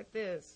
Like this.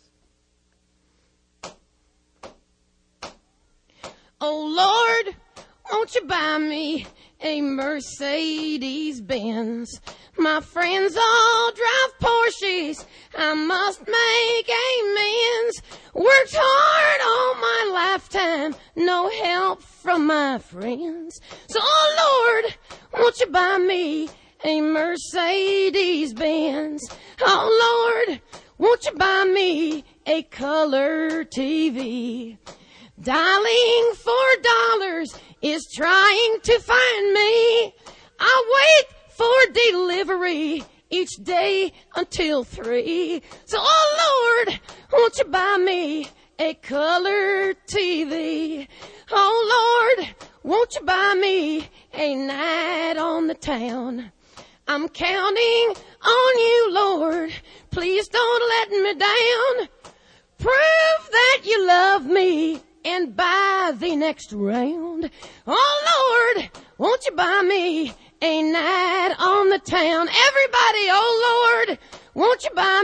Buy me a color TV? Oh Lord, won't you buy me a night on the town? I'm counting on you, Lord. Please don't let me down. Prove that you love me and buy the next round. Oh Lord, won't you buy me a night on the town? Everybody, oh Lord, won't you buy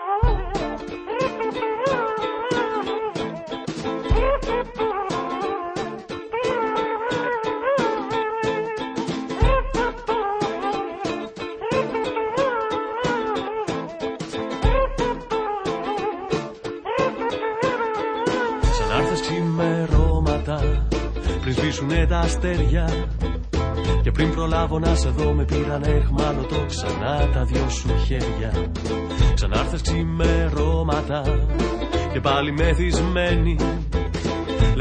σβήσουνε τα αστέρια. Και πριν προλάβω να σε δω με πήραν εχμάλωτο ξανά τα δυο σου χέρια. Ξανάρθες ξημερώματα και πάλι μεθυσμένη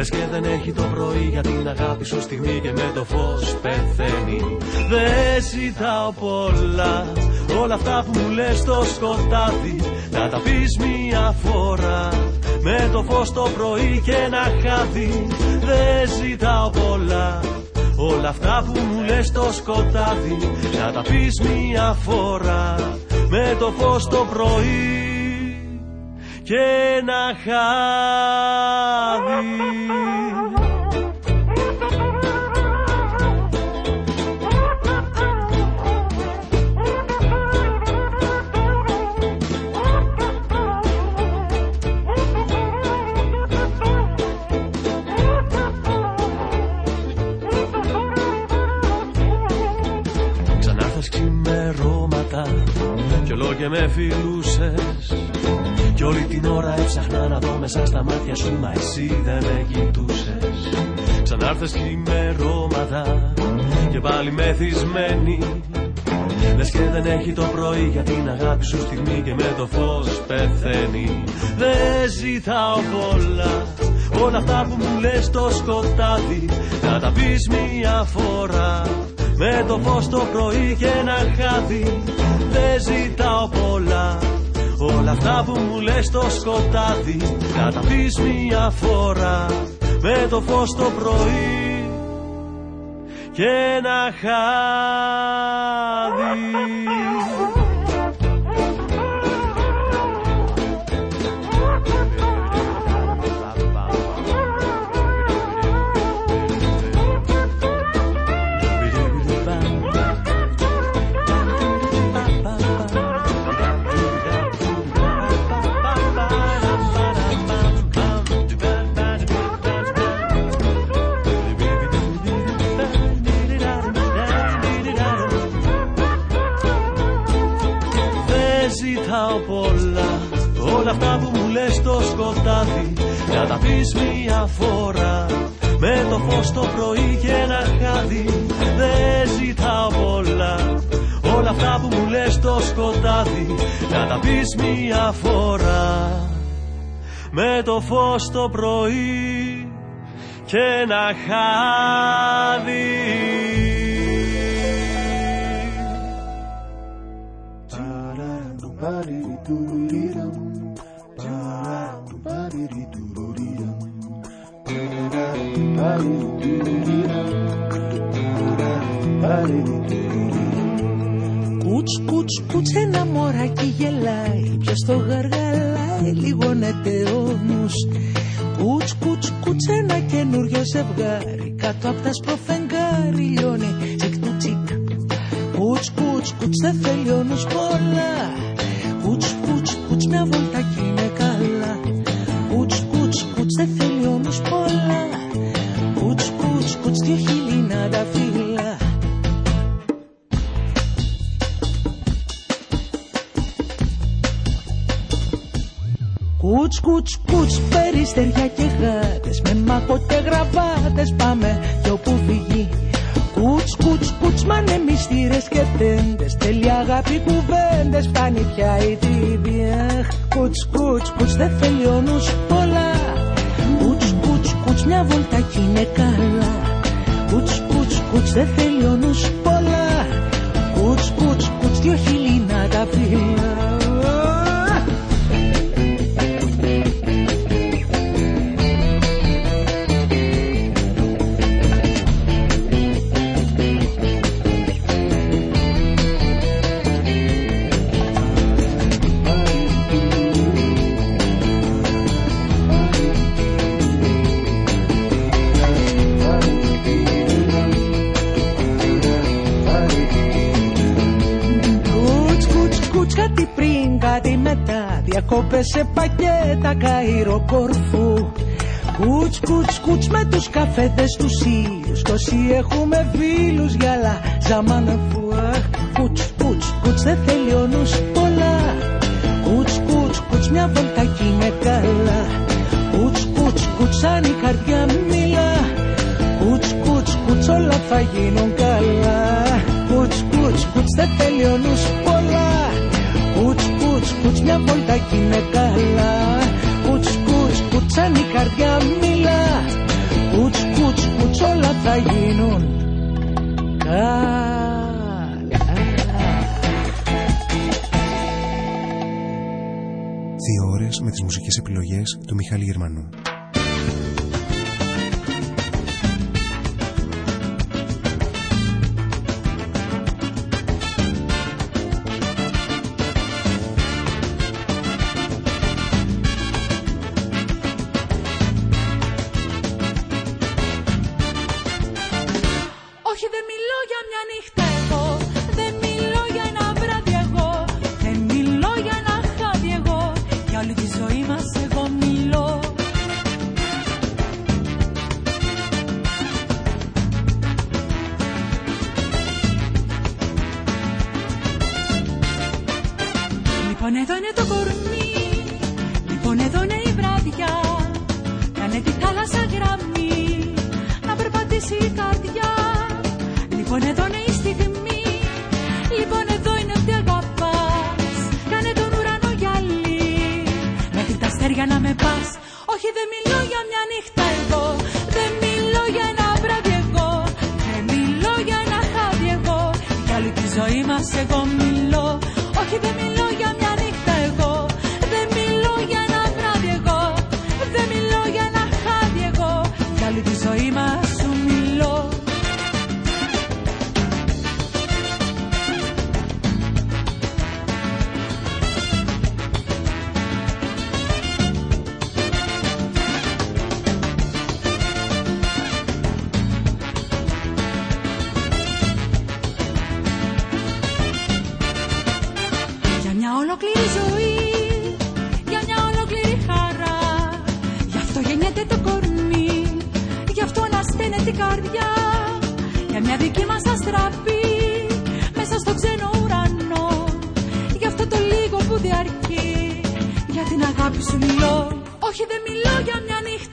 Λες και δεν έχει το πρωί για την αγάπη σου στιγμή και με το φως πεθαίνει. Δεν ζητάω πολλά όλα αυτά που μου λες στο σκοτάδι. Να τα πεις μια φορά με το φως το πρωί και ένα χάδι. Δεν ζητάω πολλά Όλα αυτά που μου λες στο σκοτάδι. Να τα πεις μια φορά Με το φως το πρωί Και ένα χάδι και με φιλούσες. Κι όλη την ώρα έψαχνα να δω μέσα στα μάτια σου Μα εσύ δεν με κοιτούσες. Ξανάρθες χειμερώματα Και πάλι μεθυσμένη. Λες και δεν έχει το πρωί για την αγάπη σου στιγμή Και με το φως πεθαίνει. Δεν ζητάω πολλά Όλα αυτά που μου λες στο σκοτάδι. Να τα πεις μια φορά με το φως το πρωί και ένα χάδι δεν ζητάω πολλά. Όλα αυτά που μου λες στο σκοτάδι Να τα πεις μια φορά. Με το φως το πρωί Και ένα χάδι σκοτάδι. Να τα πεις μια φορά. Με το φως το πρωί και ένα χάδι. Δεν ζητάω πολλά. Όλα αυτά που μου λες στο σκοτάδι. Να τα πεις μια φορά. Με το φως το πρωί και ένα χάδι Κούτς, κούτς, κούτς ένα μωράκι γελάει. Ποιος το γαργαλάει λιγώνεται όμως Κούτς, κούτς, κούτς ένα καινούριο ζευγάρι. Κάτω απ' τα σπροφενγκάρι λιώνει τσικ του τσικ. Κούτς, κούτς, κούτς δεν θέλει όμως πολλά. Κούτς, κούτς, κούτς μια βολτάκι τα φύλλα Κούτς, κούτς, κούτς, περιστεριά και γάτες Με μάκο και γραβάτες πάμε κι όπου φυγεί Κούτς, κούτς, κούτς, μάνε μυστήρες και τέντες Τέλεια αγάπη κουβέντες, φτάνει πια η τύβια Κούτς, κούτς, κούτς, δεν θέλει ο νους πολλά. Κούτς, κούτς, κούτς, μια βολτάκι είναι καλά Κούτς, κούτς, κούτς, δεν θέλει ο νους πολλά. Κούτς, κούτς, κούτς, δυο χείλη να τα φύλλα Διακόπες σε πακέτα, Καΐρο, Κορφού Κούτς, κούτς, κούτς με τους καφέδες τους ήλιους. Τόσοι έχουμε φίλους γυαλά, ζαμάνε φουάχ Κούτς, κούτς, κούτς, δεν θέλει ο νους πολλά. Κούτς, κούτς, κούτς, μια βολτάκι είναι καλά. Κούτς, κούτς, κούτς, αν η καρδιά μιλά. Κούτς, κούτς, κούτς, όλα θα γίνουν καλά. Κούτς, κούτς, κούτς, δεν θέλει ο νους πολλά. Κούτς, κούτς, κούτς, μια βολτάκι είναι καλά. Κούτς, κούτς, κούτς, αν η καρδιά μιλά. Κούτς, κούτς, κούτς, όλα θα γίνουν. Καλά Δύο ώρες με τις μουσικές επιλογές του Μιχάλη Γερμανού. ολόκληρη ζωή. Για μια ολόκληρη χαρά. Γι' αυτό γεννιέται το κορμί. Γι' αυτό αναστένεται η καρδιά. Για μια δική μας αστραπή. Μέσα στο ξένο ουρανό. Γι' αυτό το λίγο που διαρκεί. Για την αγάπη σου μιλώ. Όχι δεν μιλώ για μια νύχτα.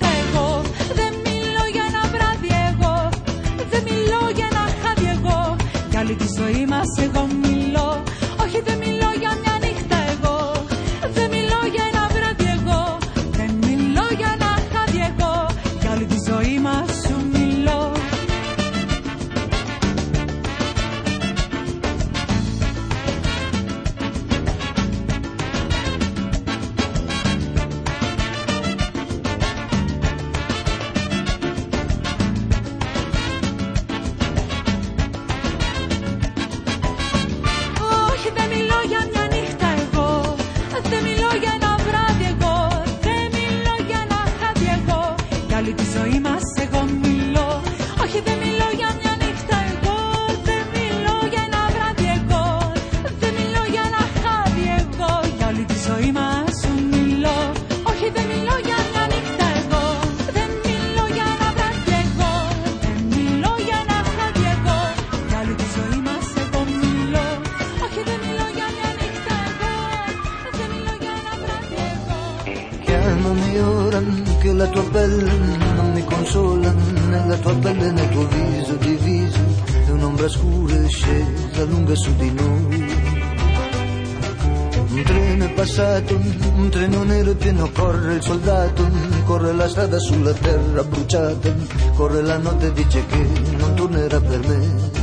mattino corre il soldato, corre la strada sulla terra bruciata, corre la notte e dice che non tornerà per me.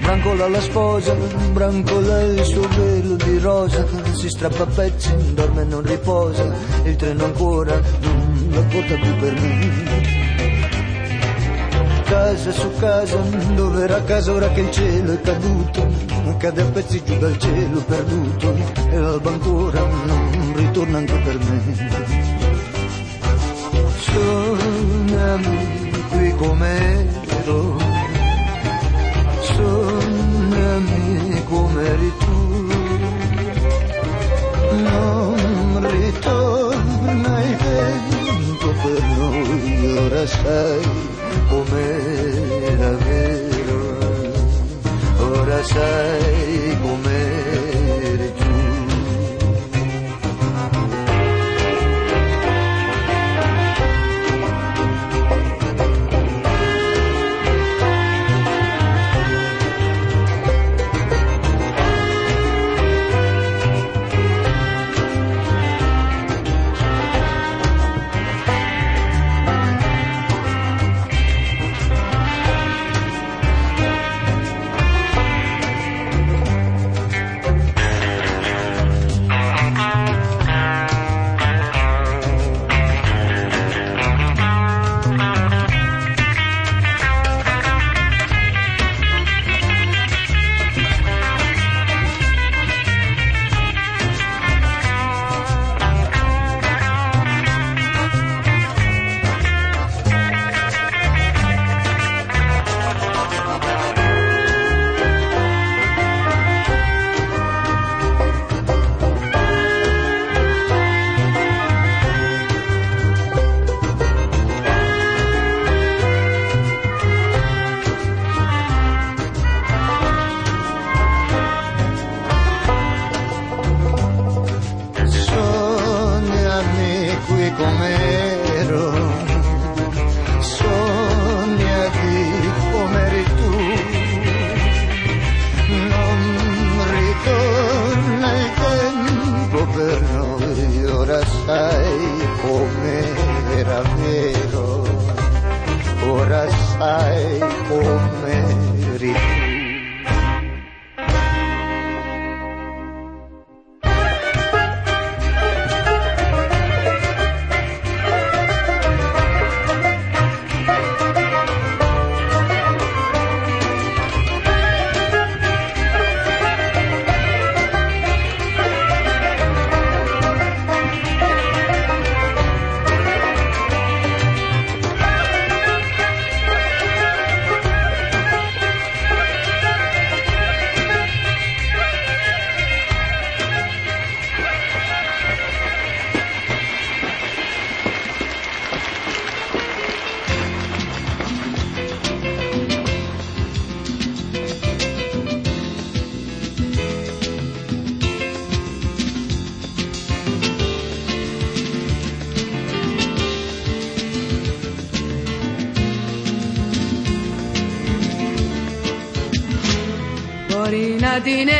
Brancola la sposa, brancola il suo velo di rosa, si strappa a pezzi, dorme e non riposa, il treno ancora non lo porta più per me casa su casa, dove era casa ora che il cielo è caduto, cade a pezzi giù dal cielo perduto, e dal bancura non ritorna anche per me. Sognami qui com'ero, sognami come eri tu, non ritorna il vento per noi, ora sai com'era vero, ora sai com'era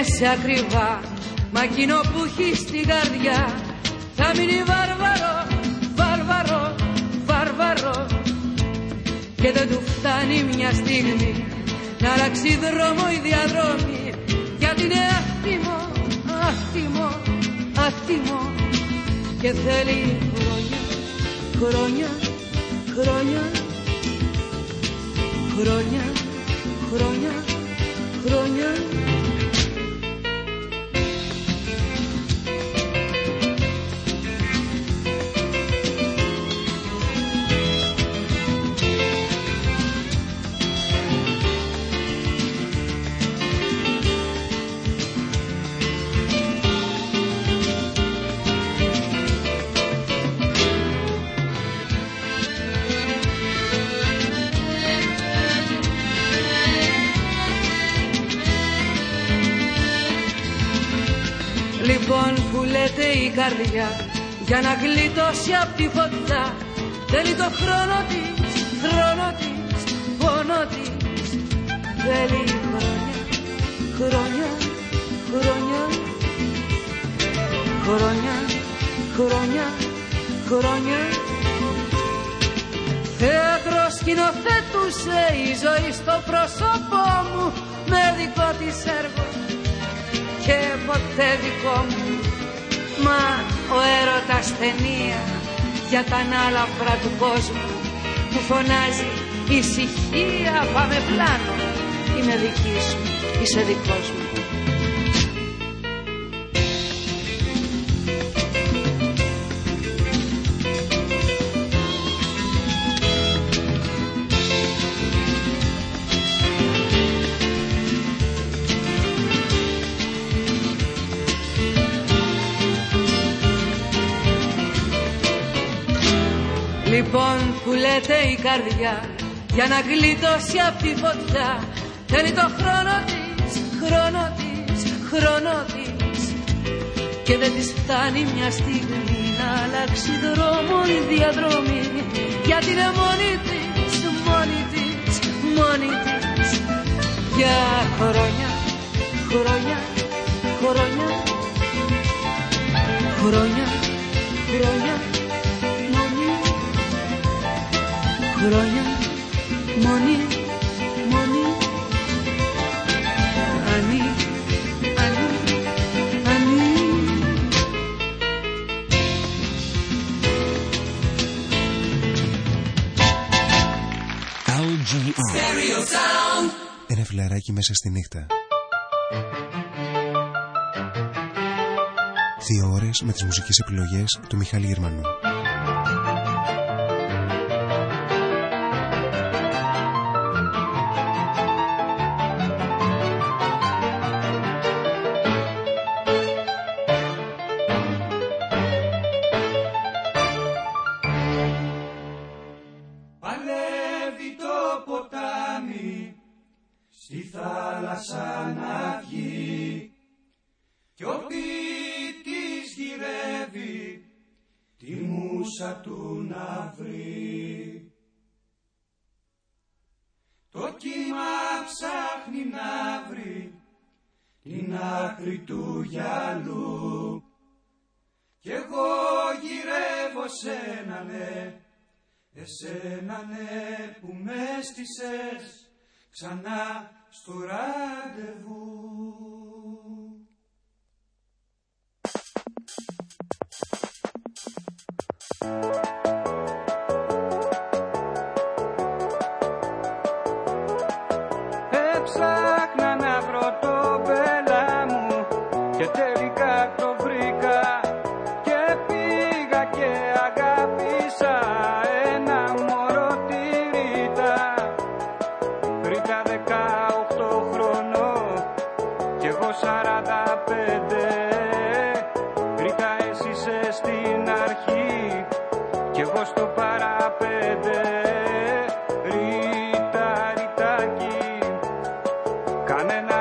σε ακριβά. Μα εκείνο που έχει στην καρδιά Θα μείνει βάρβαρο, βάρβαρο, βάρβαρο. Και δεν του φτάνει μια στιγμή Να αλλάξει δρόμο η διαδρόμη Γιατί είναι άθιμο, άθιμο, άθιμο. Και θέλει χρόνια, χρόνια, χρόνια Χρόνια, χρόνια, για να γλιτώσει απ' τη φωτιά. Θέλει το χρόνο της, χρόνο της, πόνο της. Θέλει χρόνια, χρόνια, χρόνια. Χρόνια, χρόνια, χρόνια. Θέατρο σκηνοθέτουσε η ζωή στο πρόσωπό μου με δικό της έργο και ποτέ δικό μου. Μα ο έρωτας ταινία για τα ανάλαφρα του κόσμου Μου φωνάζει ησυχία πάμε πλάνο Είμαι δική σου, είσαι δικός μου που λέτε η καρδιά για να γλιτώσει απ' τη φωτιά. Θέλει το χρόνο της, χρόνο της, χρόνο της. Και δεν της φτάνει μια στιγμή να αλλάξει δρόμο η διαδρομή. Γιατί είναι μόνη της, μόνη της, μόνη της. Για χρόνια, χρόνια, χρόνια, χρόνια, χρόνια χρόνια. Μόνη, μόνη. Ανή, ανή, ανή. LGR Ένα φιλαράκι μέσα στη νύχτα. Δύο ώρες με τις μουσικές επιλογές του Μιχάλη Γερμανού ξανά στο Amén.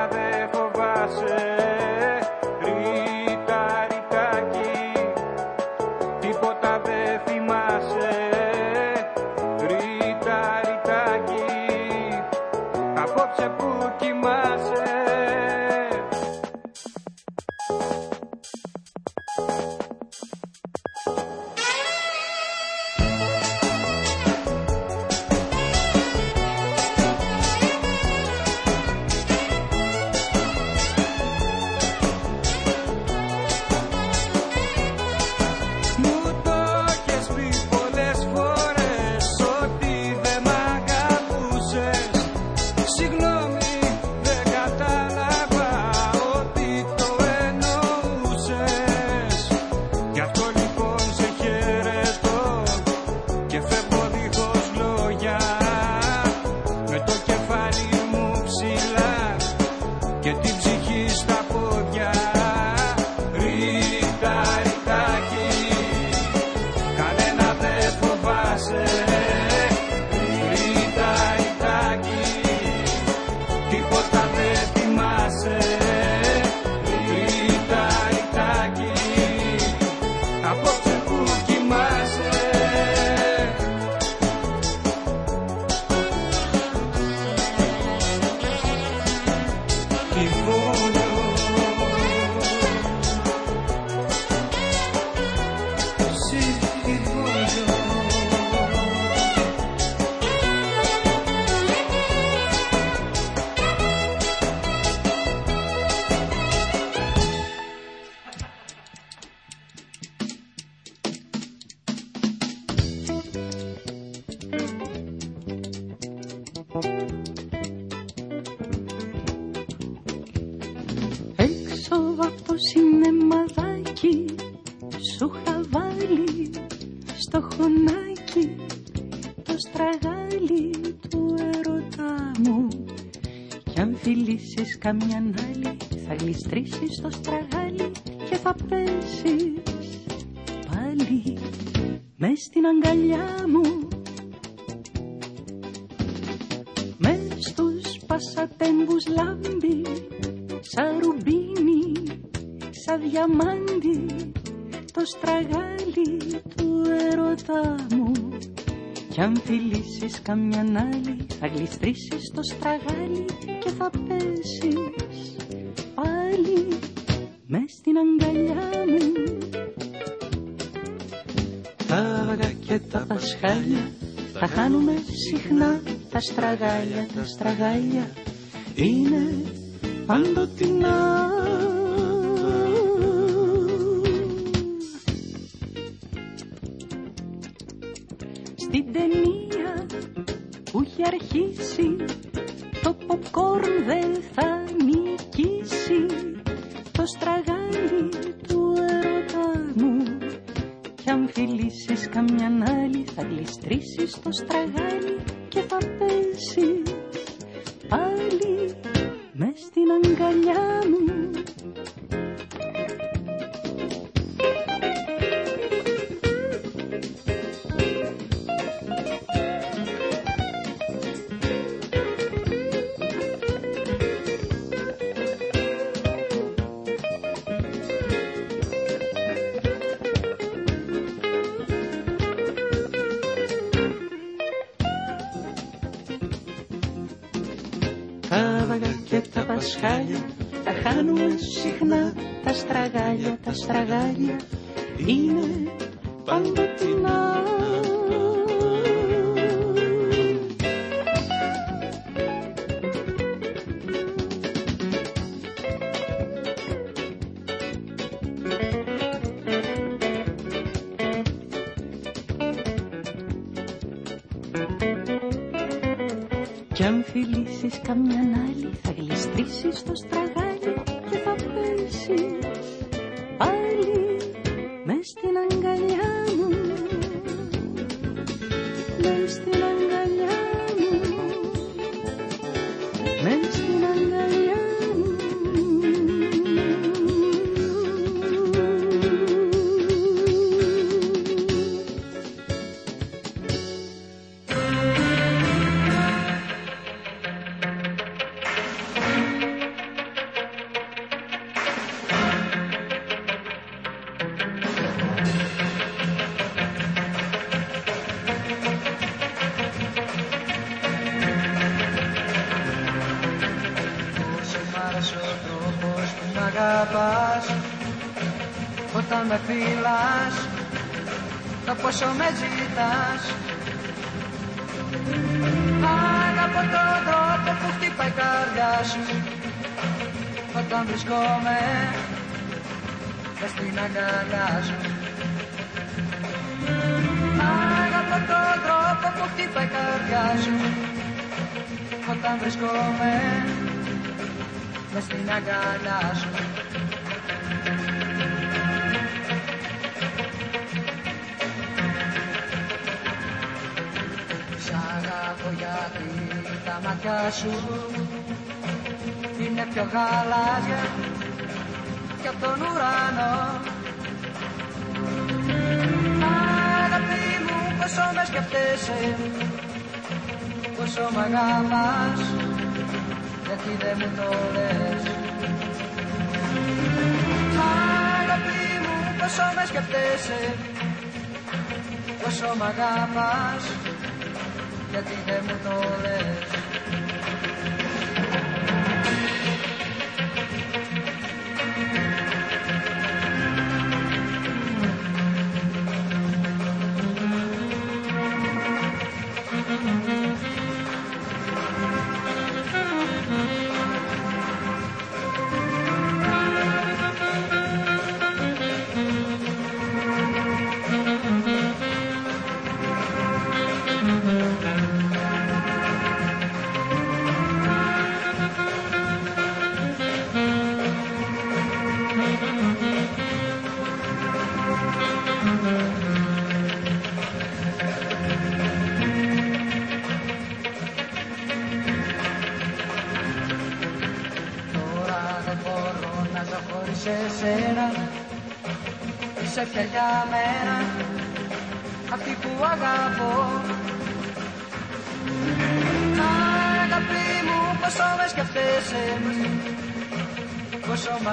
καμιά άλλη θα γλιστρήσεις το στραγάλι και θα πέσεις πάλι μες στην αγκαλιά μου. Μες στους πασατέμπους λάμπει σαν ρουμπίνι, σαν διαμάντι το στραγάλι του ερωτά μου. Κι αν φιλήσεις καμιαν άλλη θα γλιστρήσεις το στραγάλι στραγάλια, τα στραγάλια είναι παντοτινά. Γλιστρήσεις το στραγάλι και θα πέσεις πάλι μες στην αγκαλιά μου πόσο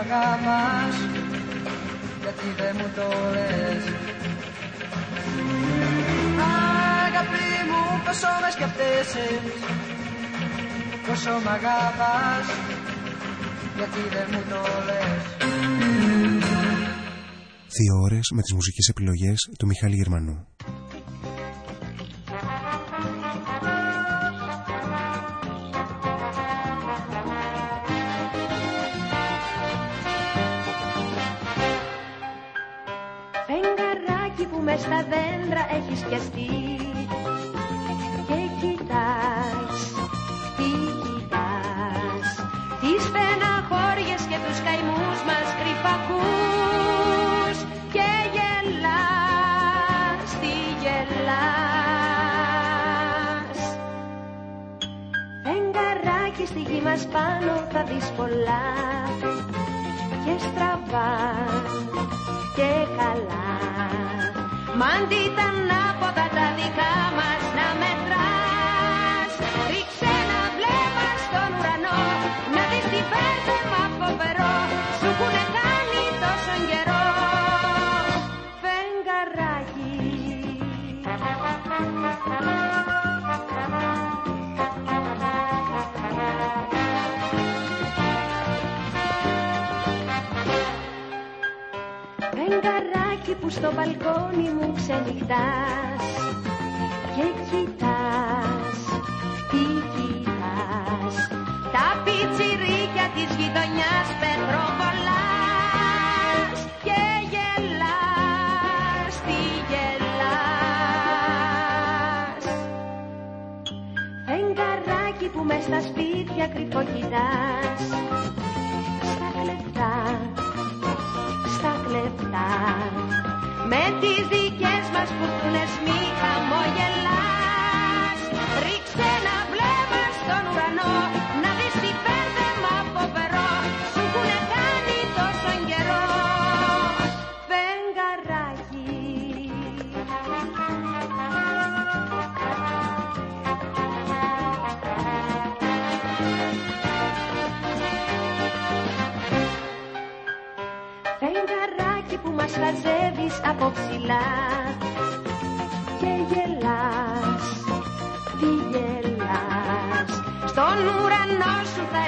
αγαπάς γιατί δεν μου το λες. Αγάπη μου πόσο με σκεφτέσαι πόσο μ' αγαπάς γιατί δεν μου το λες. Δύο ώρες με τις μουσικές επιλογές του Μιχάλη Γερμανού.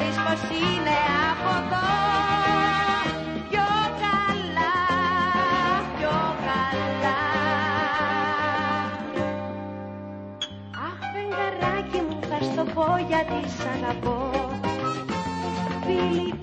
ξέρεις πως είναι από εδώ πιο καλά, πιο καλά. Αχ, φεγγαράκι μου, θα στο πω γιατί σ' αγαπώ. Φίλοι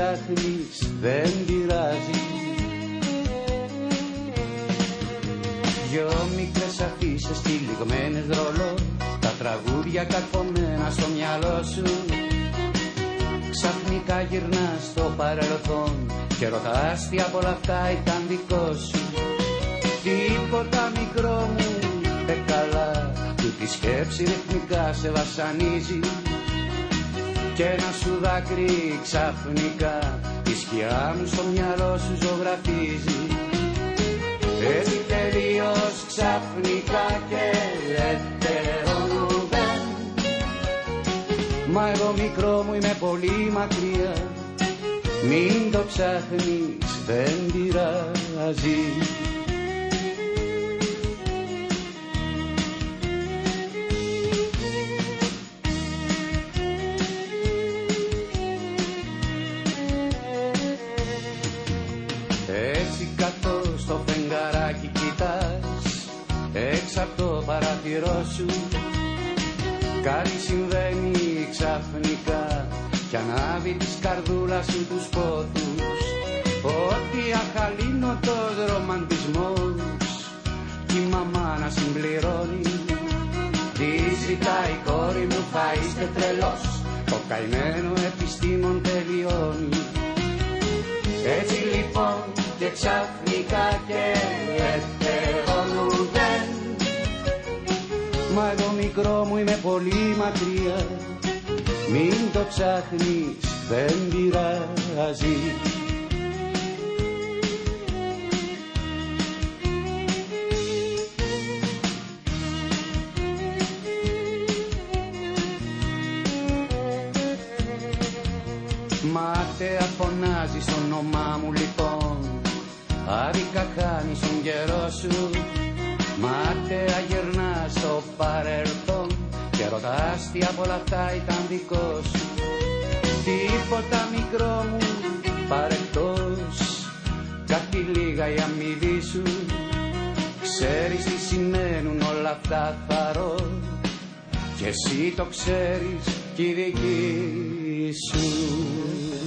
ψάχνεις δεν πειράζει. Δυο μικρές αφήσεις τυλιγμένες ρολό Τα τραγούδια καρφωμένα στο μυαλό σου. Ξαφνικά γυρνάς στο παρελθόν Και ρωτάς τι από όλα αυτά ήταν δικό σου. Τίποτα μικρό μου δεν καλά Του τη σκέψη ρυθμικά σε βασανίζει και ένα σου δάκρυ ξαφνικά τη σκιά μου στο μυαλό σου ζωγραφίζει. Έτσι τελείως ξαφνικά και ετερονούδεν Μα εγώ μικρό μου είμαι πολύ μακριά. Μην το ψάχνεις δεν πειράζει Άδικα χάνει τον καιρό σου. Μάταια γυρνά στο παρελθόν. Και ρωτάς τι από όλα αυτά ήταν δικό σου. Τίποτα μικρό μου παρεκτός. Κάτι λίγα η αμοιβή σου. Ξέρεις τι σημαίνουν όλα αυτά θαρώ Και εσύ το ξέρεις κι η δική σου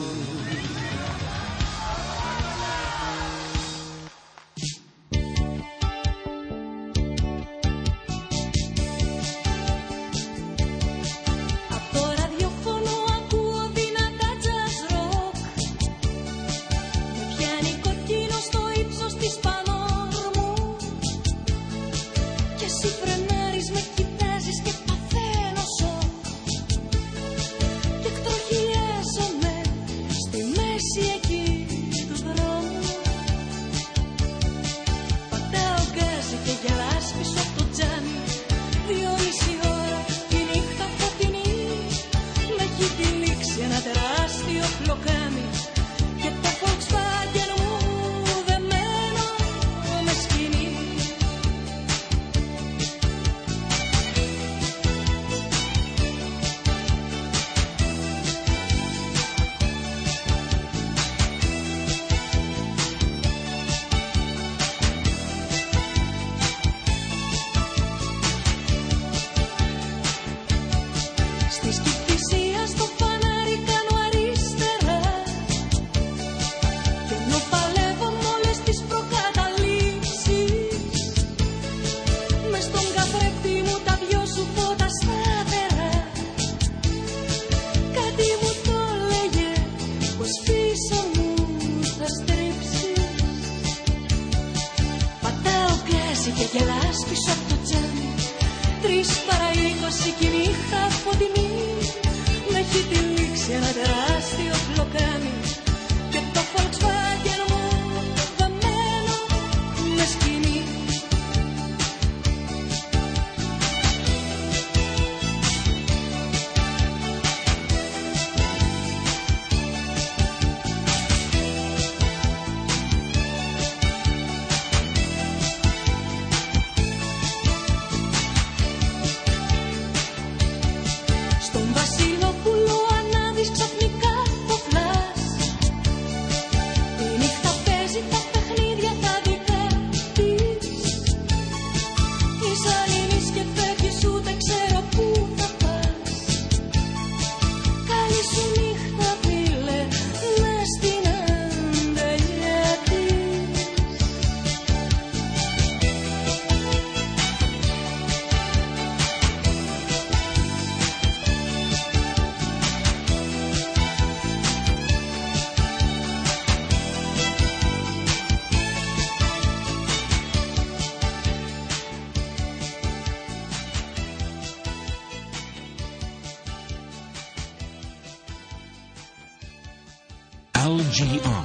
LGR.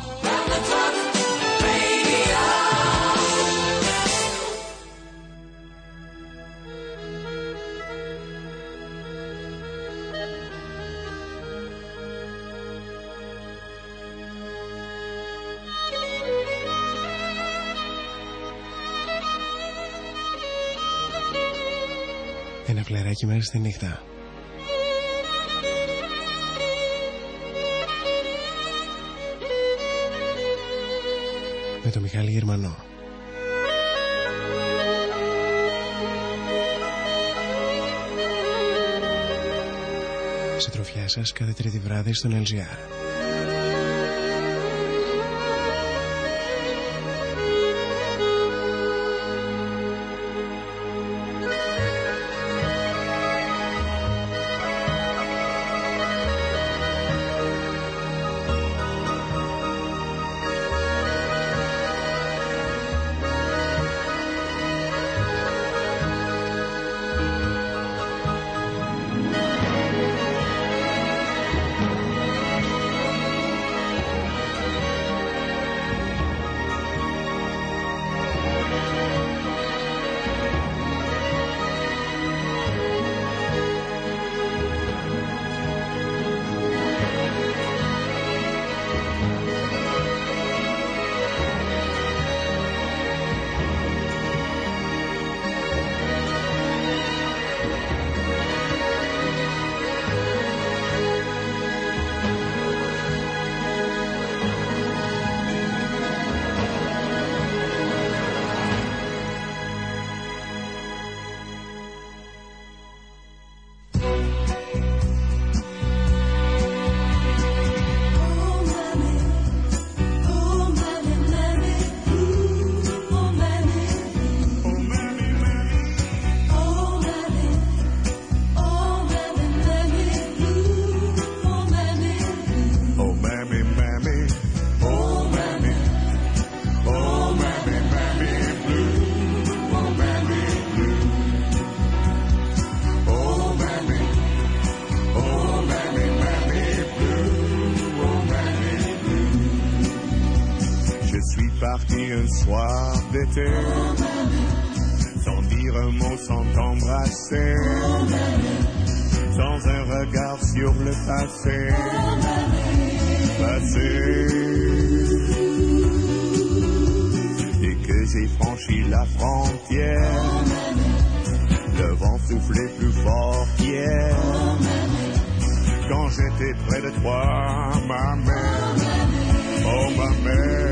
Ένα φλεράκι μέσα στη νύχτα. Με το Μιχάλη Γερμανό. Σε τροφιά σας κάθε τρίτη βράδυ στον LGR. Sans dire un mot, sans t'embrasser. Sans un regard sur le passé. Passé. Dès que j'ai franchi la frontière, le vent soufflait plus fort qu'hier. Quand j'étais près de toi, ma mère, oh ma mère.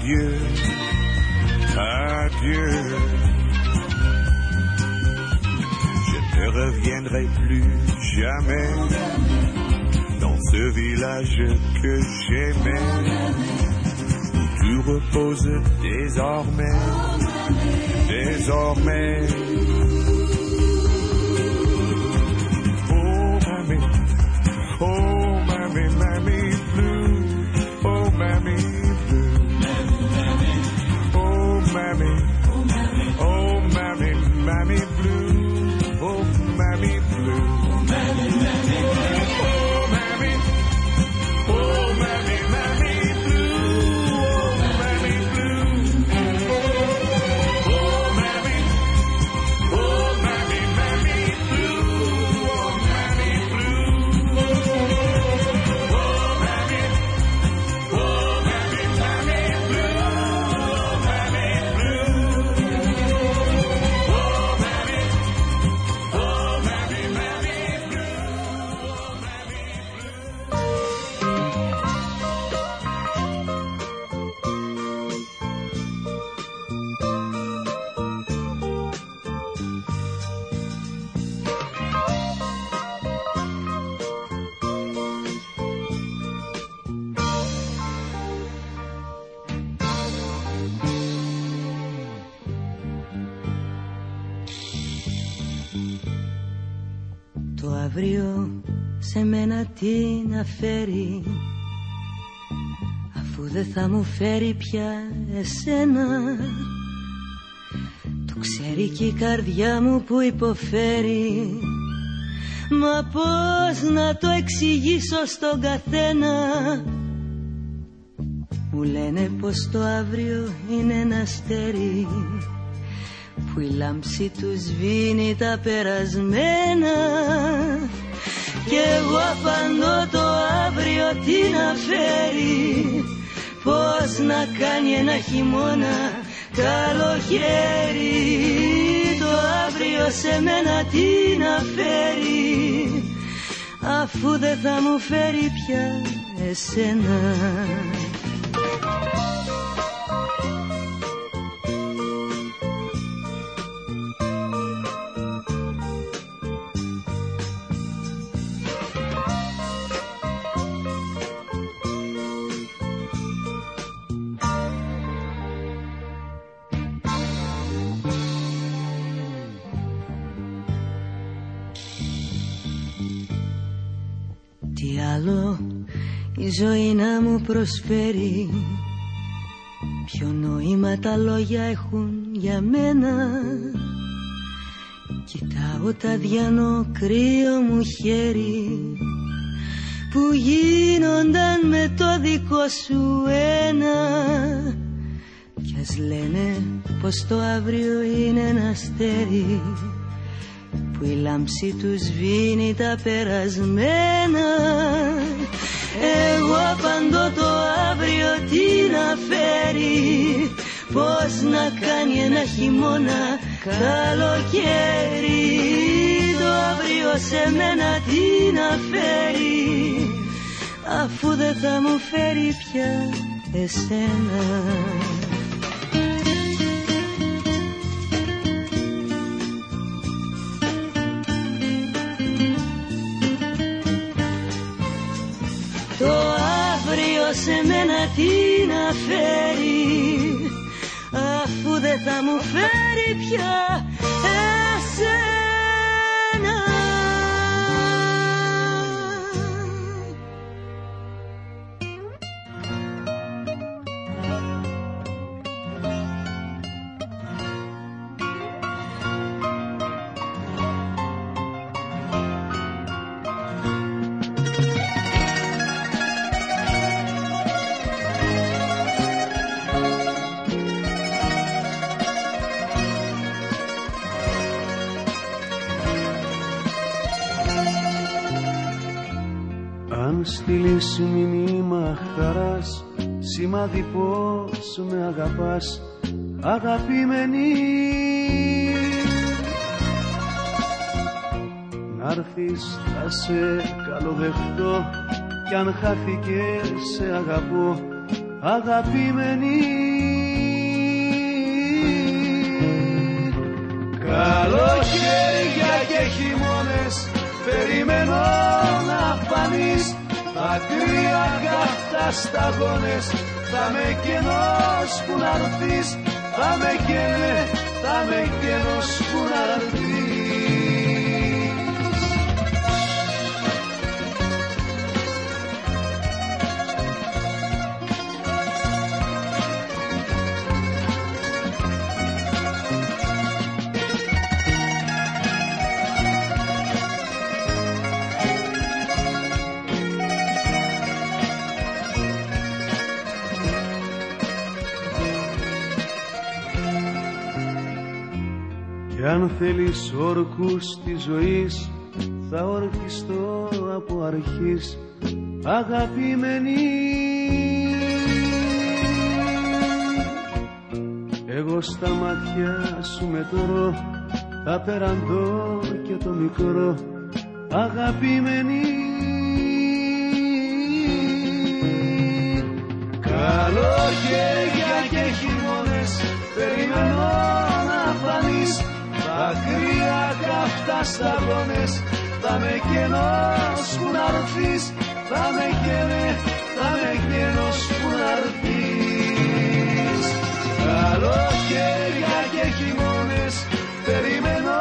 adieu, adieu. Je ne reviendrai plus jamais dans ce village que j'aimais, où tu reposes désormais, désormais. Σε μένα τι να φέρει. Αφού δεν θα μου φέρει πια εσένα. Το ξέρει και η καρδιά μου που υποφέρει. Μα πώς να το εξηγήσω στον καθένα. Μου λένε πως το αύριο είναι ένα αστέρι. Που η λάμψη του σβήνει τα περασμένα Κι εγώ απαντώ το αύριο τι να φέρει. Πώς να κάνει ένα χειμώνα καλοκαίρι Το αύριο σε μένα τι να φέρει. Αφού δεν θα μου φέρει πια εσένα Τι άλλο η ζωή να μου προσφέρει. Ποιο νόημα τα λόγια έχουν για μένα. Κοιτάω τα διανό κρύο μου χέρι Που γίνονταν με το δικό σου ένα. Κι ας λένε πως το αύριο είναι ένα αστέρι που η λάμψη τους σβήνει τα περασμένα. Εγώ απαντώ το αύριο τι να φέρει; Πώς να κάνει ένα χειμώνα καλοκαίρι; Το αύριο σε μένα τι να φέρει; Αφού δεν θα μου φέρει πια εσένα σε μένα τι να φέρει Αφού δεν θα μου φέρει πια Σημάδι πως με αγαπάς Αγαπημένη. Να'ρθεις θα σε καλοδεχτώ Κι αν χάθηκε σε αγαπώ Αγαπημένη. Καλοκαίρια και χειμώνες Περιμένω να φανείς Ακραία καυτά σταγόνες Θα με κενός που να ρθείς Θα με καίνε, θα με κενός που να ρθείς αν θέλεις όρκους της ζωής θα ορκιστώ από αρχής αγαπημένη. Εγώ στα μάτια σου μετρώ τα περαντώ και το μικρό αγαπημένη. Καλοκαίρια και χειμώνες περιμένω να φανείς Ακραία καυτά σταγόνες Θα με κενός που να ρθείς Θα με καίνε, θα με καίνος που να ρθείς Καλοκαίρια και χειμώνες Περιμένω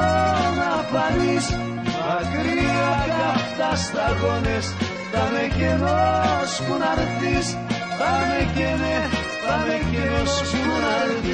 να φανείς. Ακραία καυτά σταγόνες Θα με καιρός που να έρθεις Θα με καινε, θα με καιρός που να έρθεις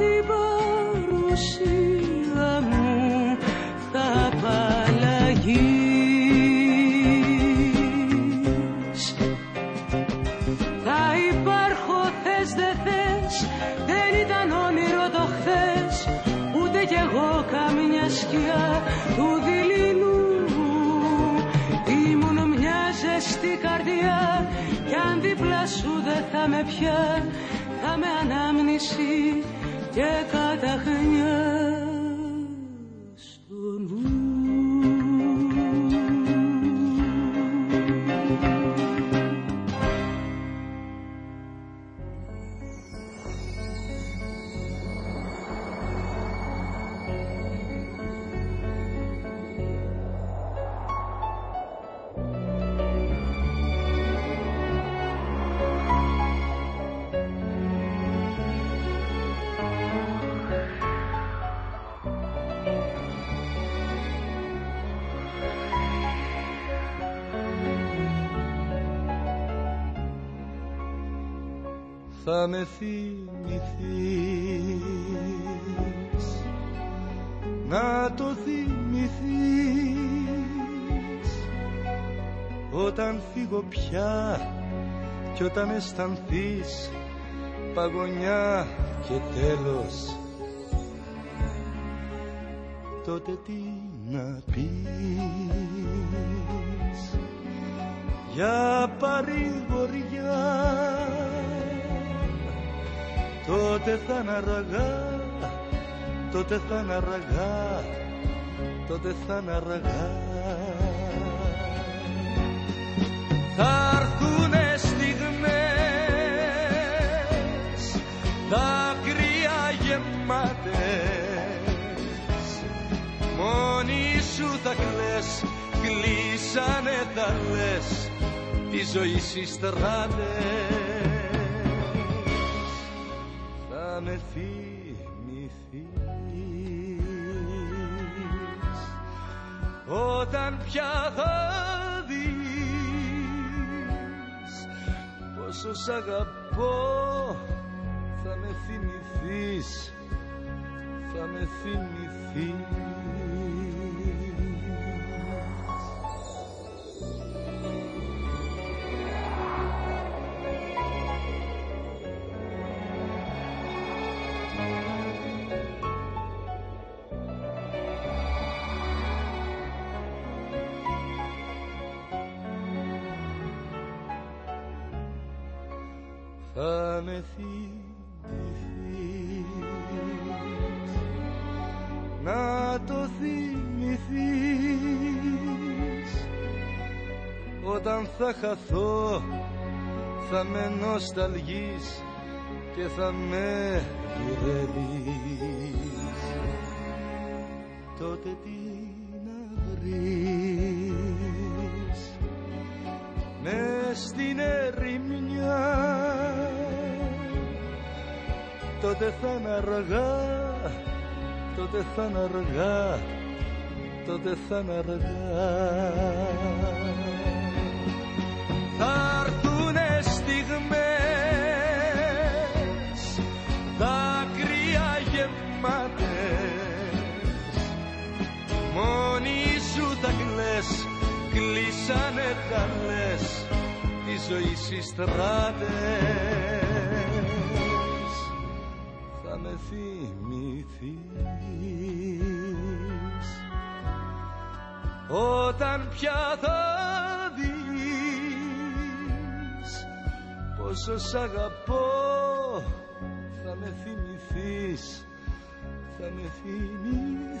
Την παρουσία μου θα απαλλαγείς. Θα υπάρχω θες δε θες δεν ήταν όνειρο το χθες ούτε κι εγώ καμιά σκιά του δειλινού. Ήμουν μια ζεστή καρδιά κι αν δίπλα σου δεν θα με πια θα με ανάμνηση και καταχνιά με θυμηθείς να το θυμηθείς. Όταν φύγω πια κι όταν αισθανθείς παγωνιά και τέλος τότε τι να πεις. Για παρηγοριά τότε θα είναι αργά τότε θα είναι αργά τότε θα είναι αργά. Θα έρθουνε στιγμές δάκρυα γεμάτες. Μόνη σου θα κλαις κλείσανε τα λες τη ζωή στις όταν πια θα πόσο σ' αγαπώ θα με θυμηθείς θα με θυμηθείς θα χαθώ θα με νοσταλγείς και θα με γυρεύεις τότε τι να βρεις; Μες στην ερημιά τότε θα είναι αργά, τότε θα είναι αργά, τότε θα είναι αργά. Θα έρθουνε στιγμές, δάκρυα γεμάτες, μόνη σου θα κλαις, κλείσανε τα λες, τη ζωή στις στράτες. Με θυμηθείς. Όταν πια θα πόσο σ' αγαπώ θα με θυμηθείς θα με θυμηθείς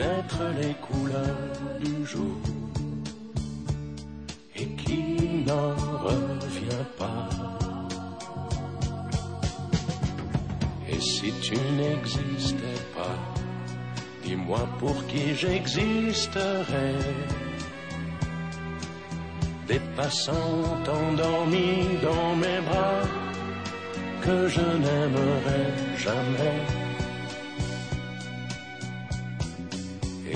les couleurs du jour et qui n'en revient pas. Et si tu n'existais pas, dis-moi pour qui j'existerais. Des passants endormis dans mes bras que je n'aimerais jamais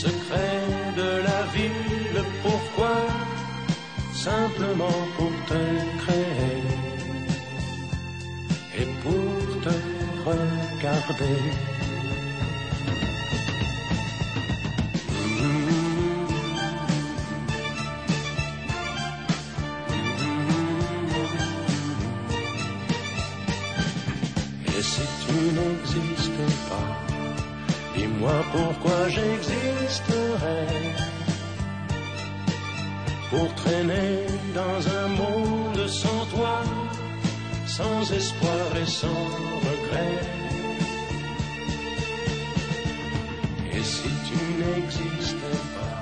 Secret de la vie, le pourquoi, simplement pour te créer et pour te regarder? Pourquoi j'existerais. Pour traîner dans un monde sans toi, sans espoir et sans regret. Et si tu n'existais pas,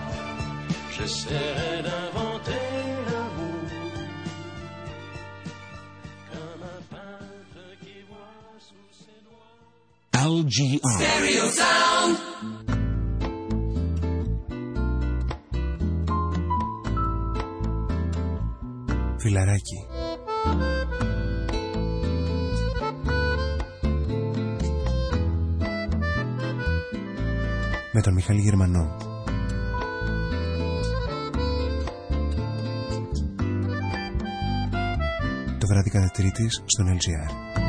j'essaierais d'inventer LGR. Stereo Sound. Φιλαράκι. Με τον Μιχάλη Γερμανό. Το βράδυ κατά τρίτης στον LGR.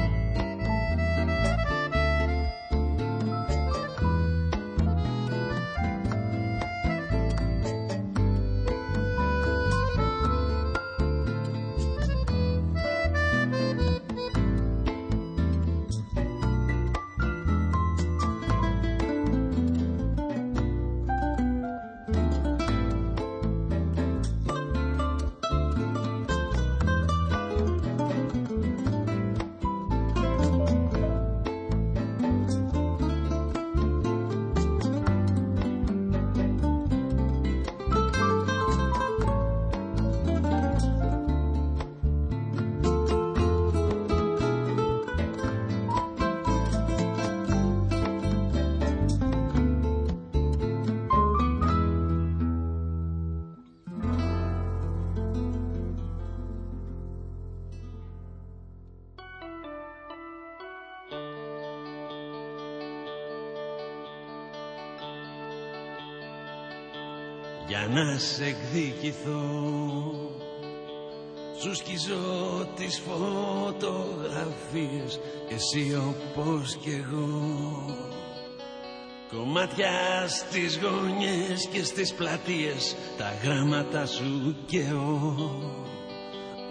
Στις γωνιές και στις πλατείες τα γράμματα σου και εγώ.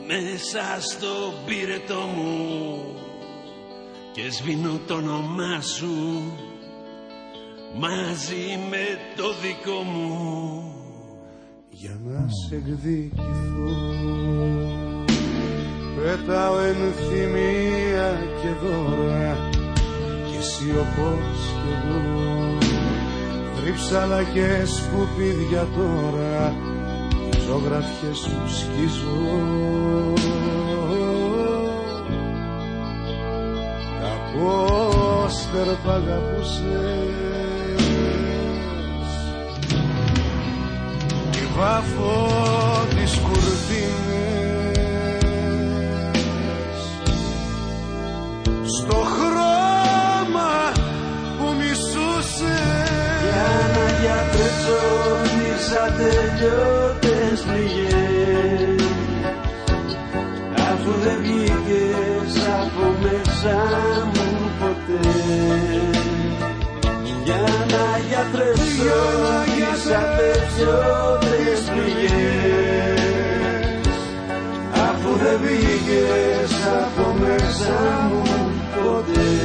Μέσα στο πύρετο μου και σβήνω το όνομά σου μαζί με το δικό μου. Για να σε εκδικηθώ Πέταω ενθυμία και δώρα κι εσύ όπως κι εγώ Θρύψαλα και σκουπίδια τώρα οι ζωγραφιές σου σκίζω. Τα πόστερ που αγαπούσες. Τη βάφω τις κουρτίνες Στο να γιατρέψω τις ατελειώτες πληγές Αφού δεν βγήκες από μέσα μου ποτέ. Για να γιατρέψω τις ατελειώτες πληγές Αφού δεν βγήκες από μέσα μου ποτέ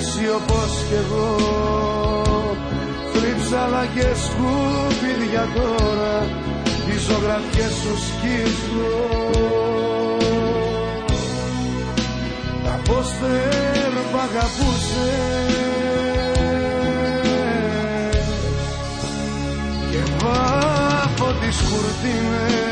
εσύ όπως κι εγώ. Αλλαγές σκουπίδια τώρα οι ζωγραφιές σου σκίζω τα πόστερ που αγαπούσες. Και βάφω τις κουρτίνες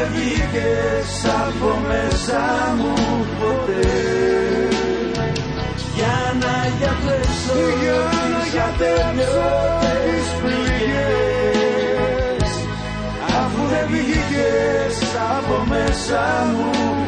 δεν βγήκες από μέσα μου ποτέ. Για να γιατρέψω τις ατελειώτες πληγές. Αφού δεν βγήκες από μέσα μου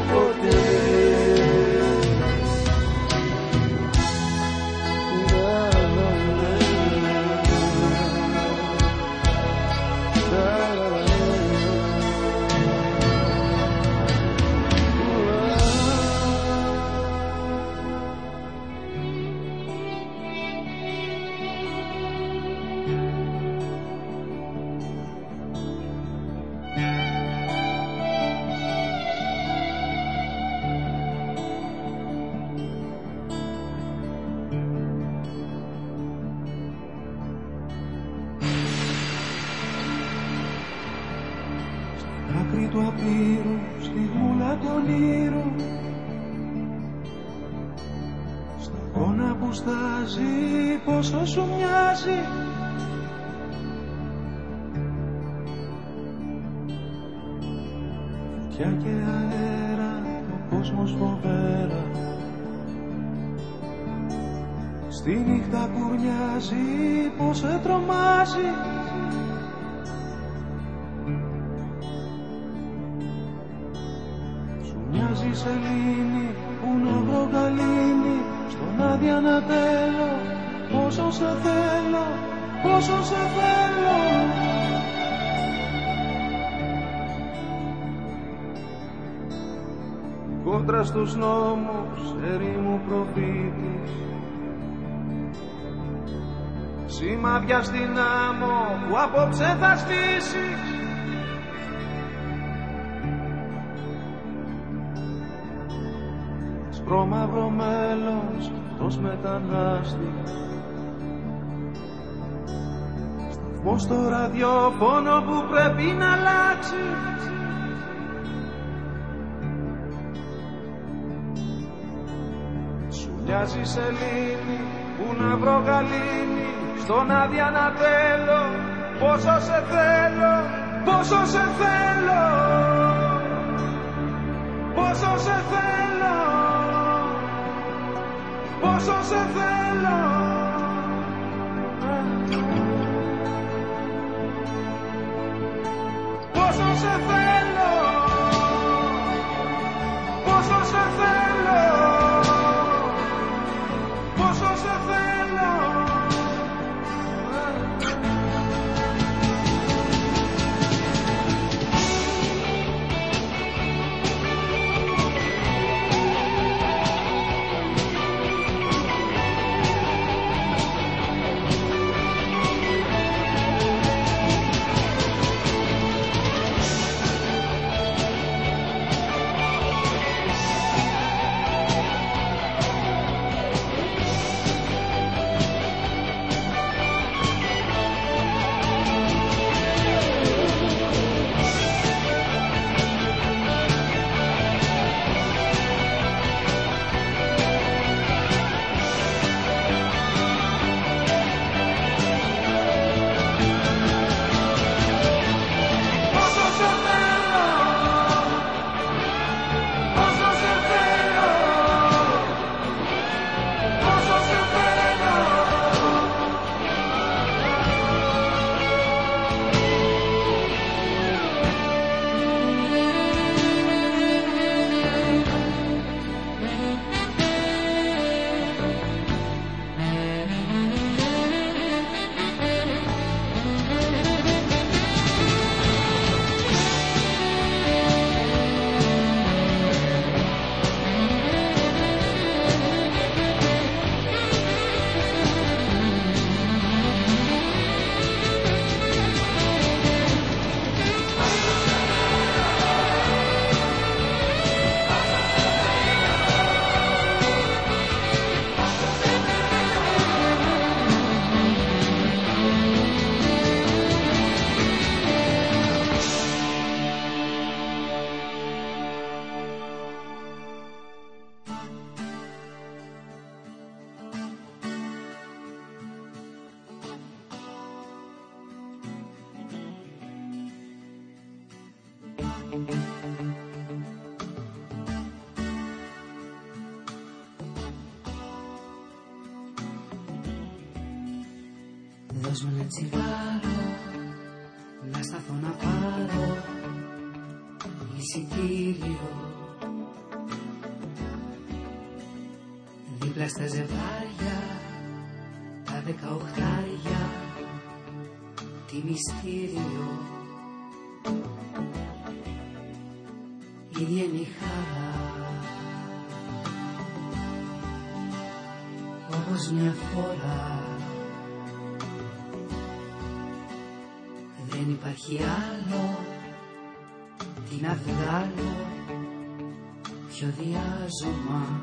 Σταγόνα που στάζει, πόσο σου μοιάζει. Φωτιά και αέρα, ο κόσμος φοβέρα Στη νύχτα κουρνιάζει, πως σε τρομάζει πόσο σε θέλω Κόντρα στους νόμους, ερήμου προφήτης Σημάδια στην άμμο που απόψε θα σβήσεις Σπρώμαυρο μέλος, αυτός μετανάστης Σταθμό στο ραδιόφωνο που πρέπει να αλλάξει. Σου μοιάζει σελήνη που να βρω γαλήνη Στον άδεια να θέλω. Πόσο σε θέλω, πόσο σε θέλω. Πόσο σε θέλω Πόσο σε θέλω Κι άλλο τι να βγάλω Ποιο διάζωμα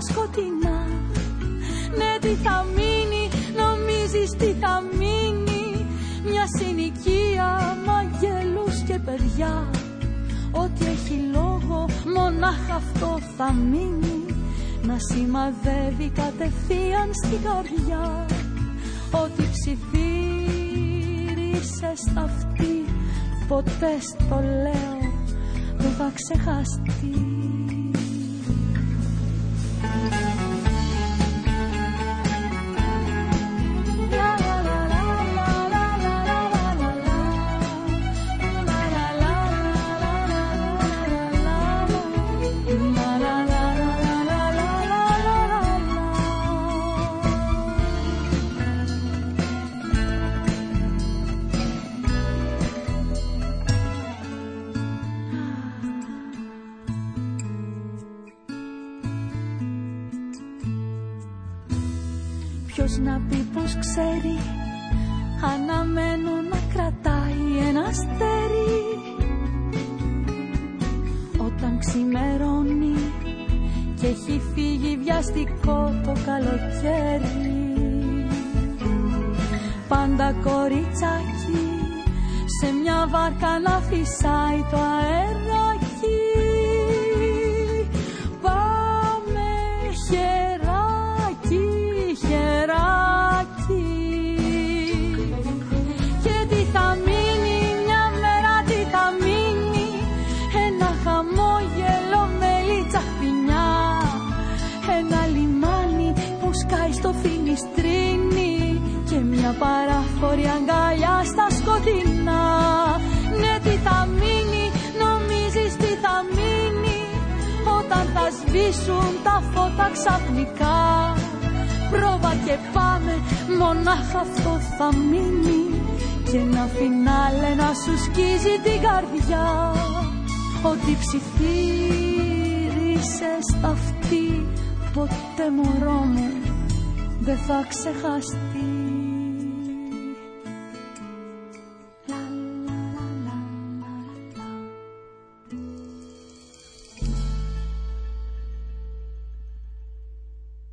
σκοτεινά. Ναι τι θα μείνει, νομίζεις τι θα μείνει. Μια συνοικία μαγελούς και παιδιά. Ό,τι έχει λόγο μονάχα αυτό θα μείνει. Να σημαδεύει κατευθείαν στην καρδιά. Ό,τι ψιθύρισε στα αυτή Ποτέ στο λέω δεν θα ξεχαστεί.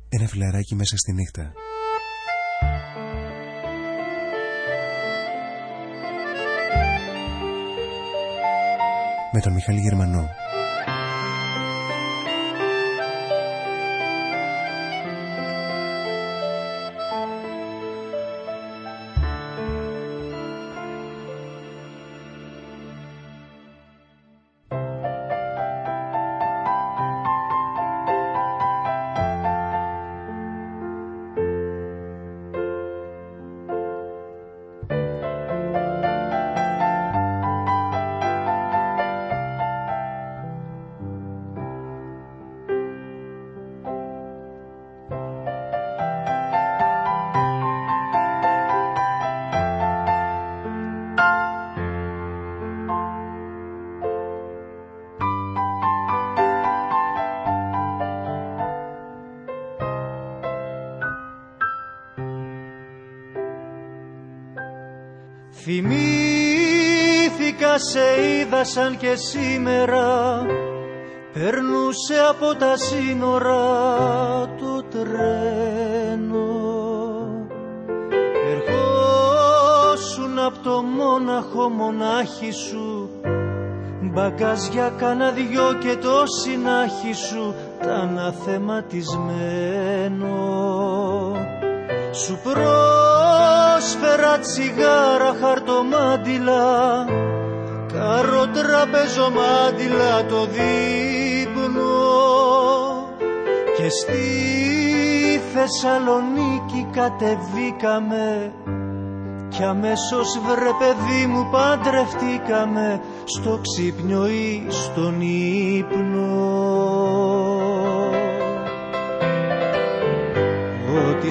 Ένα φιλαράκι μέσα στη νύχτα. Με τον Μιχάλη Γερμανό. Θυμήθηκα σε είδα σαν και σήμερα. Περνούσε από τα σύνορα το τρένο. Ερχόσουν από το μόναχο μονάχη σου. Μπαγκάζια κάνα και το συνάχη σου. Τα αναθεματισμένο. Σου σφαίρα, τσιγάρα, χαρτομάντιλα Κάρο τραπεζομάντιλα το δείπνο Και στη Θεσσαλονίκη κατεβήκαμε κι αμέσως βρε παιδί μου παντρευτήκαμε στο ξύπνιο ή στον ύπνο.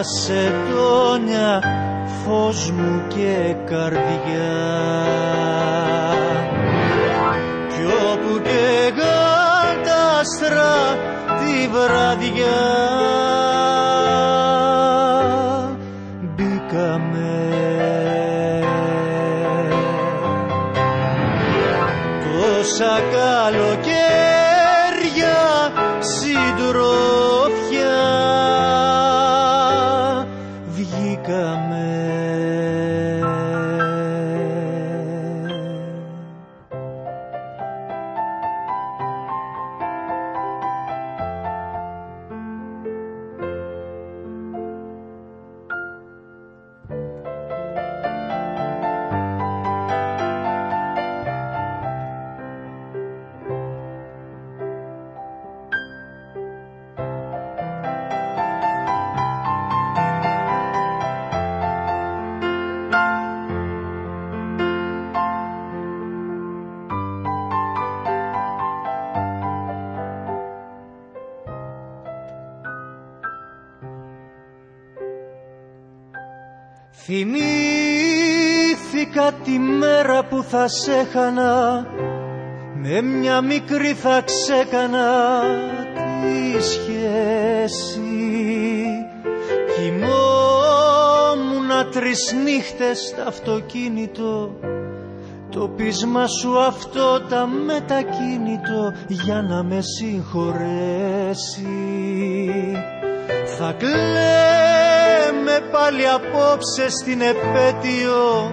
τα σετόνια φως μου και καρδιά. Κι όπου και τα άστρα τη βραδιά θα σε χανα Με μια μικρή θα ξέκανα τη σχέση. Κοιμόμουνα τρεις νύχτες στο αυτοκίνητο το πείσμα σου αυτό τα μετακίνητο για να με συγχωρέσει. Θα κλαίμε πάλι απόψε στην επέτειο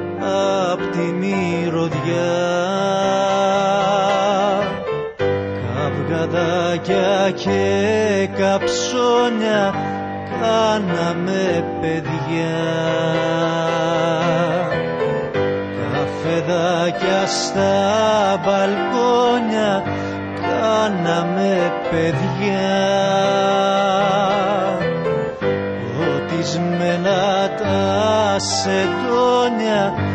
απ' τη μυρωδιά. Καυγαδάκια και καψόνια κάναμε παιδιά. Καφεδάκια στα μπαλκόνια κάναμε παιδιά. Ποτισμένα τα σεντόνια φως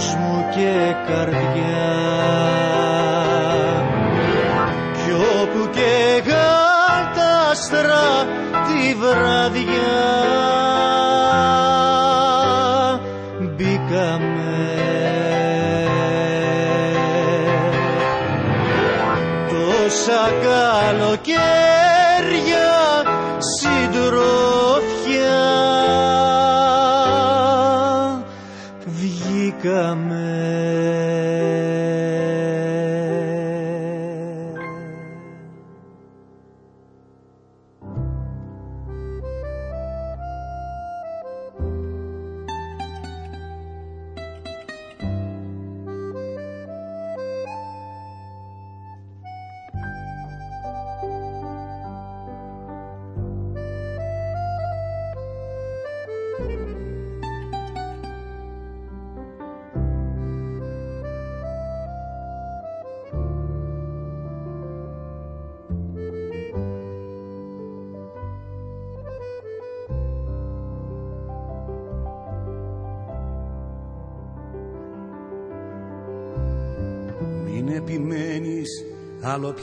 μου και καρδιά. Κι όπου και τα άστρα τη βραδιά μπήκαμε. Τόσα καλοκαίρια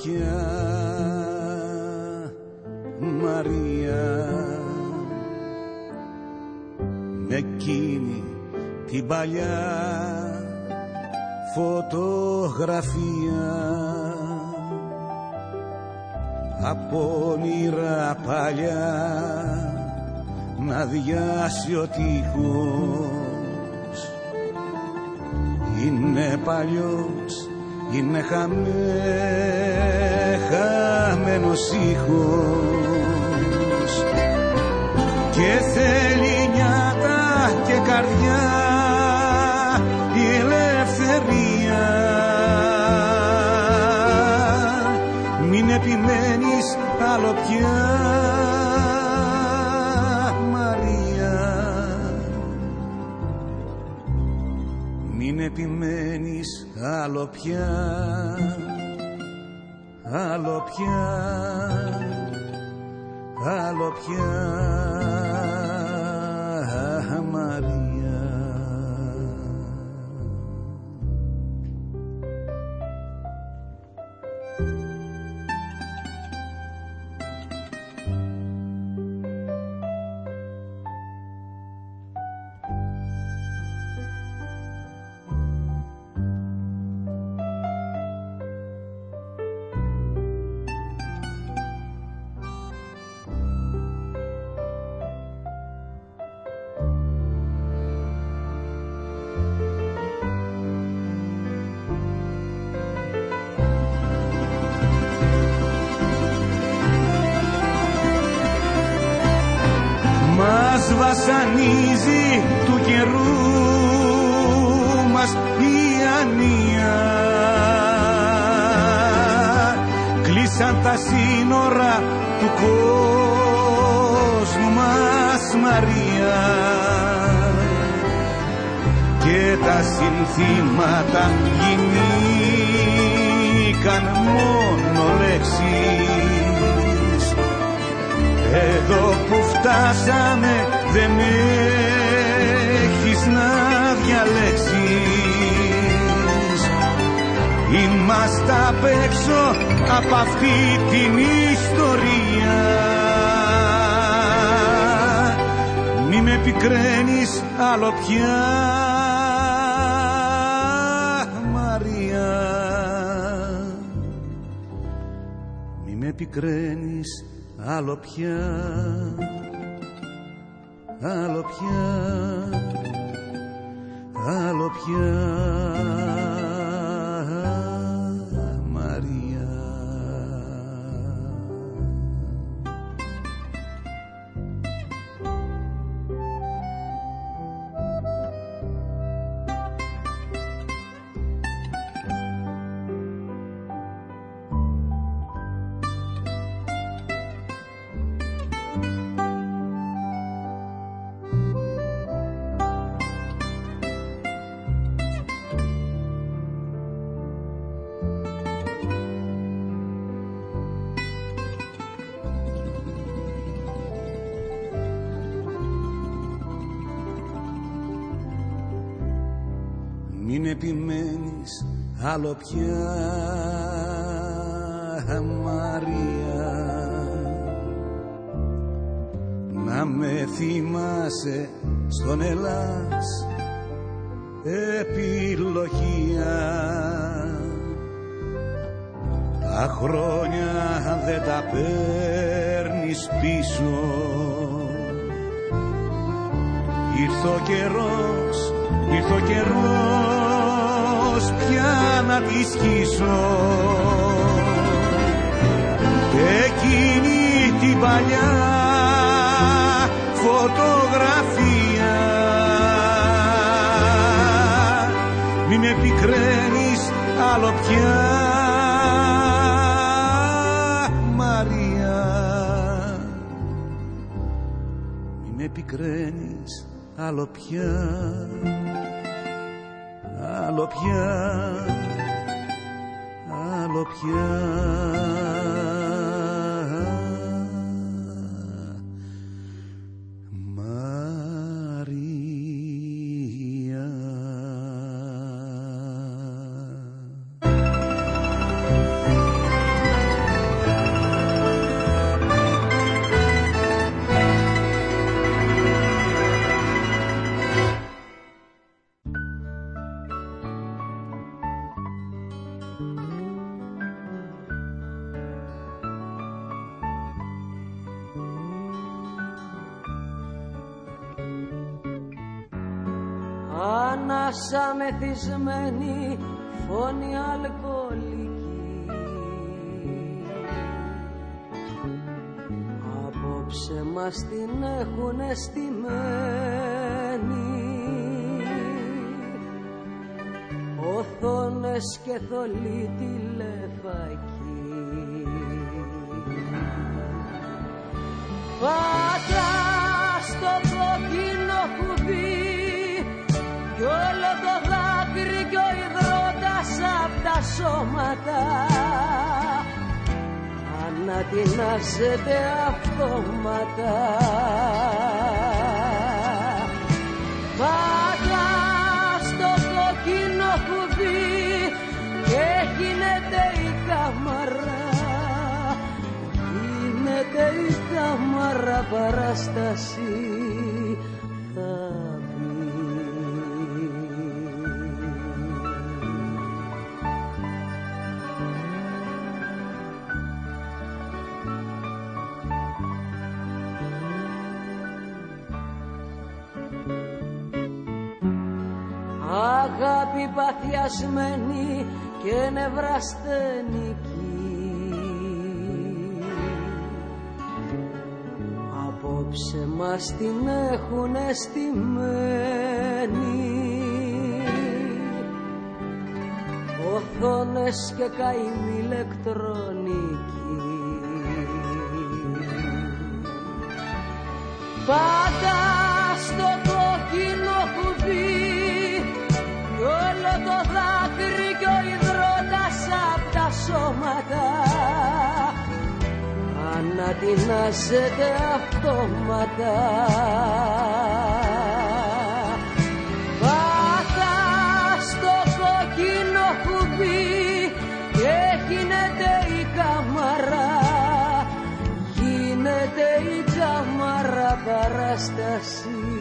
πια Μαρία με εκείνη την παλιά φωτογραφία. Από όνειρα παλιά να διάσει ο τείχος. Είναι παλιός είναι χαμέ, χαμένος ήχος. Και θέλει νιάτα και καρδιά η ελευθερία. Μην επιμένεις άλλο πια Μαρία. Μην επιμένεις άλλο πια άλλο πια άλλο πια Μη με πικραίνεις άλλο πια επιμένεις άλλο πια Μαρία. Να με θυμάσαι στον Ελλάς επιλογία. Τα χρόνια δεν τα παίρνεις πίσω. Ήρθε ο καιρός, ήρθε ο καιρός πια να τη σκίσω. Εκείνη την παλιά φωτογραφία. Μη με πικραίνεις άλλο πια Μαρία. Μη με πικραίνεις άλλο πια άλλο πια άλλο πια φωνάζεται αυτόματα. Πάτα στο κόκκινο κουβί και γίνεται η κάμαρα. Γίνεται η κάμαρα παράσταση. παθιασμένη και νευραστενική. Απόψε μας την έχουν αισθημένη οθόνες και καημή ηλεκτρονική. Πάντα πράγματα. Ανατινάσετε αυτόματα. Πάτα στο κόκκινο κουμπί και γίνεται η καμαρά. Γίνεται η καμαρά παράσταση.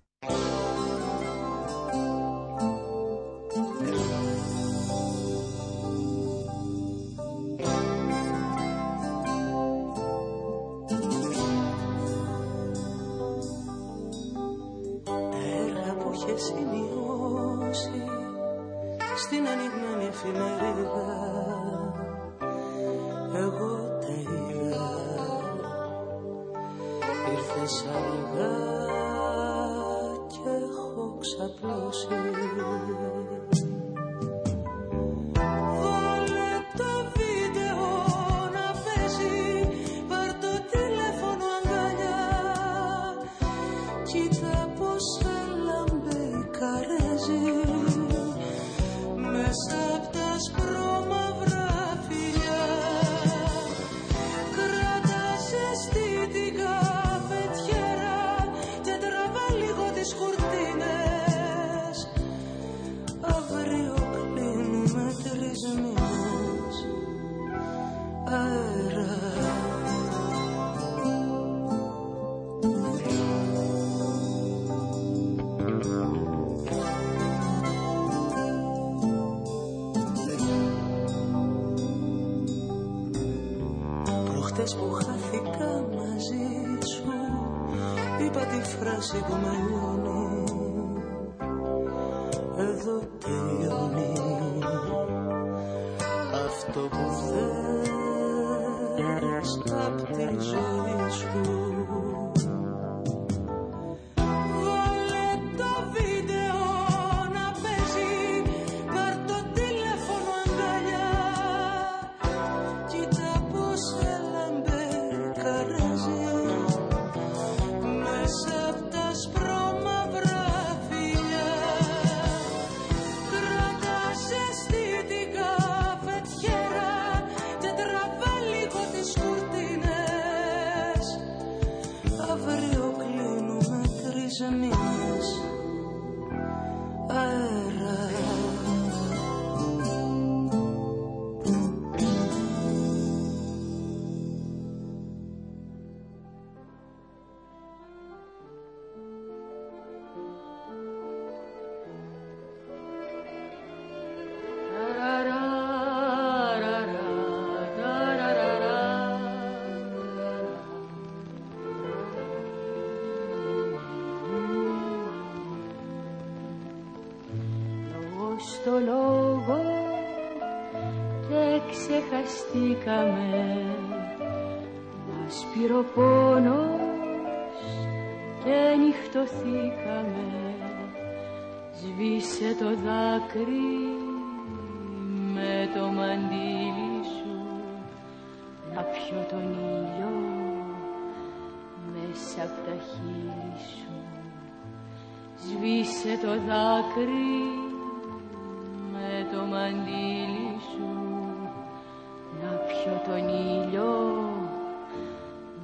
otoñillo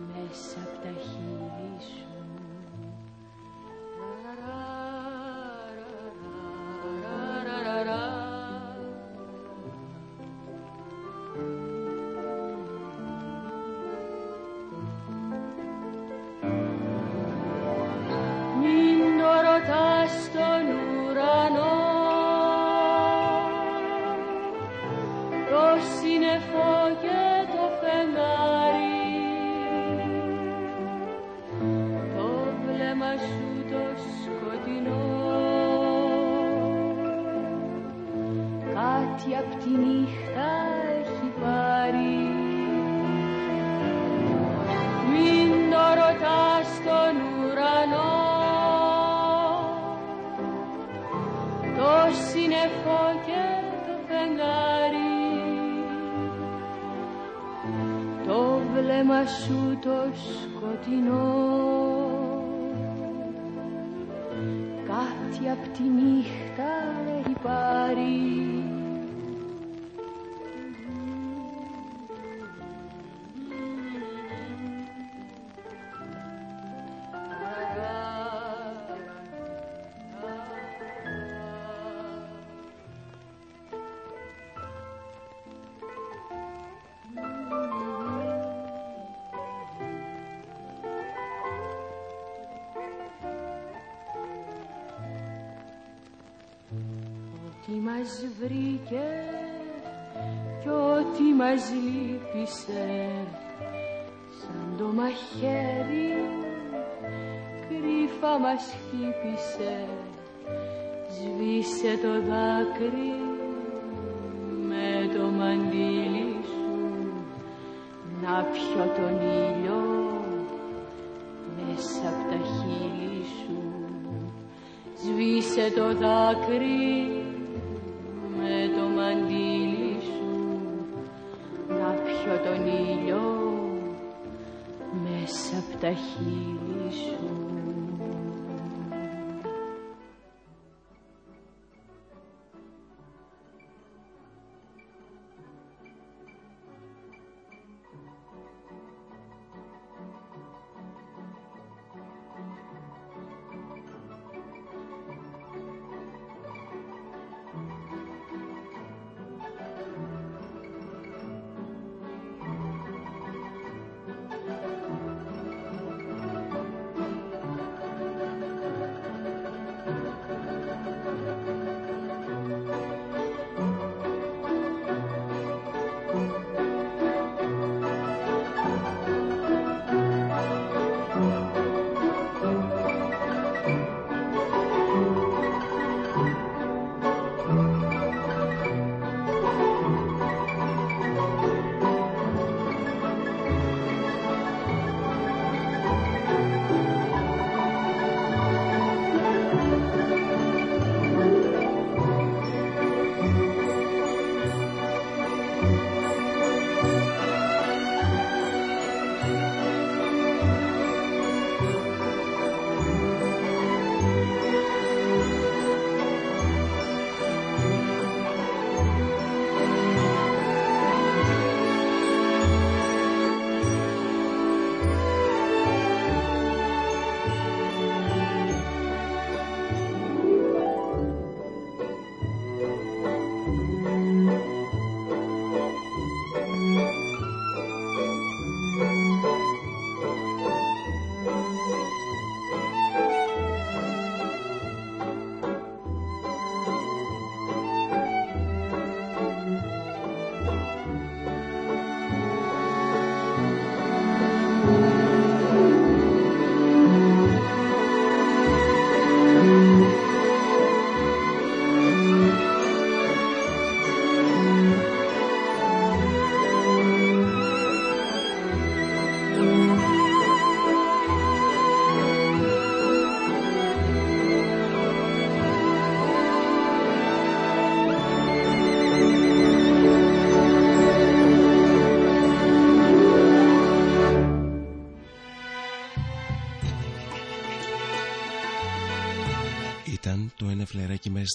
me σκοτεινό. Κάτι απ' τη νύχτα έχει πάρει μας λύπησε σαν το μαχαίρι κρύφα μας χτύπησε σβήσε το δάκρυ με το μαντίλι σου. Να πιω τον ήλιο μέσα απ' τα χείλη σου. Σβήσε το δάκρυ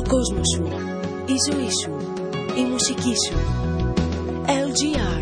Ο κόσμος σου, η ζωή σου, η μουσική σου. LGR